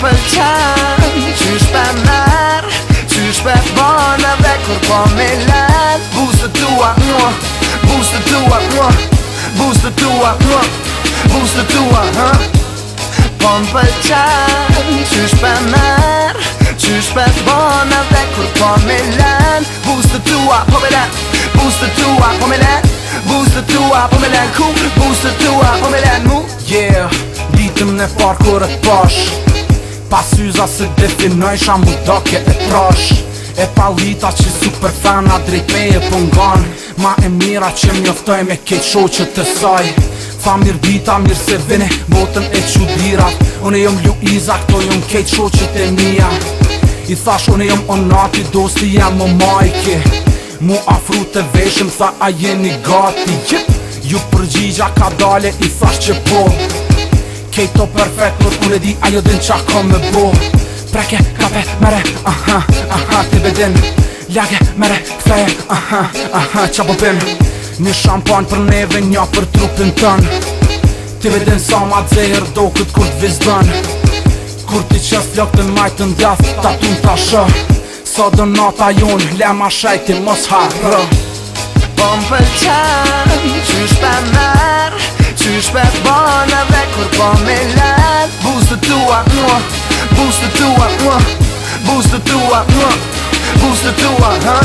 pëlqan Qysh pa mar Qysh pa bona dhe kur po me lat Busë të tua mua Busë të tua mua Busë të tua mua Busë të tua ha Po më pëlqan Qysh pa mar Qysh pa bona dhe kur po me lat Busë të tua po me lat Busë të tua po me lat Busë të tua po me lat Busë të tua po me lat Yeah Ditëm në parkurët pashë Pas yza se definoj shan budoke e trosh E pa lita që super fana a drejpeje po Ma e mira që mjoftoj me kejt sho që të soj Fa mir dita mir se vene botën e qudirat Une jom lu iza këto jom kejt sho që të mija I thash une jom onati dosti jam o majke Mu afru të veshëm sa a jeni gati Jip, Ju përgjigja ka dale i thash që po Kejto perfect, për kune di ajo din qa kom me bo Preke, kape, mere, aha, aha, ti bedin Lake, mere, kthe, aha, aha, qa po bin Një shampan për neve, një për trupin tën Ti bedin sa ma dzejër do këtë kur t'viz dën Kur ti qës flok të majtë të ndjath, ta t'un t'a shë Sa dë nata jun, le ma shajti mos harë Bom për qanë, qysh për mërë Qysh me bane dhe kur po me let Bus të tua mua Bus të tua mua Bus të tua mua Bus të tua ha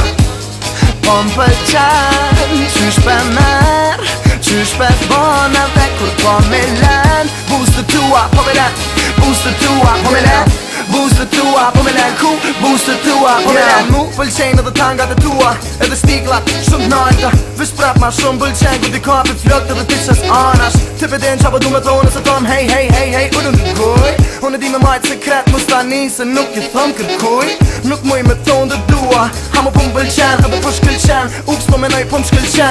Po më përqen Qysh me mer Qysh me bane dhe kur po me let Bus të tua po me let Bus të tua po me let Boost the tua, po me lën ku Boost the tua, po me lën mu Full chain edhe tanga të tua Edhe stikla, shumë të nojta Vesh prap ma shumë bull chain Këti kapi të flokët edhe të qës anash Të pëdin qa po du me thonë se tom hej hej hej hej Unë në kuj Unë e di me majtë sekret Mus ta se nuk i thëm kërkuj Nuk mu i me thonë dhe dua Ha mu po më bull chain Edhe po shkull Ups po me po më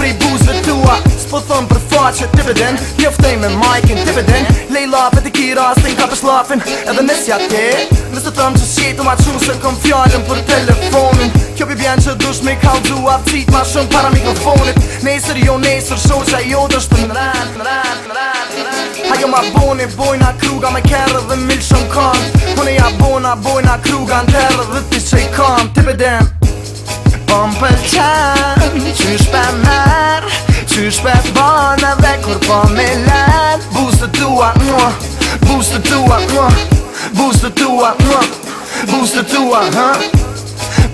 Pri boost the tua Po për faqët të pëdin Njoftej me majkin të pëdin Lejla pëtë i kiras kapës lafin edhe nësja te Nësë të thëmë që shqetë ma qunë se këm fjallën për telefonin Kjo pi bjen që dush me kallë du aftit ma shumë para mikrofonit Nesër jo nesër shoqa jo dështë në rrët, në rrët, në rrët Ha jo ma boni bojna kruga me kërë dhe milë shumë kam Pone ja bona bojna kruga në terë dhe ti që i kam Ti bedem Po më pëlqen Qysh për merë Qysh pe bane dhe kur po me lenë Busë tua mua Boost the two up one Boost the two up one Boost the two up huh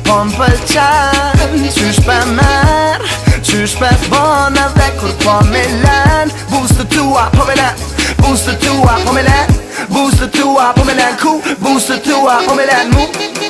Pump the charm to spam mad me spam bon avec le pour me land Boost the two up come on Boost the two up come on Boost the two up come on cool Boost the two up come on move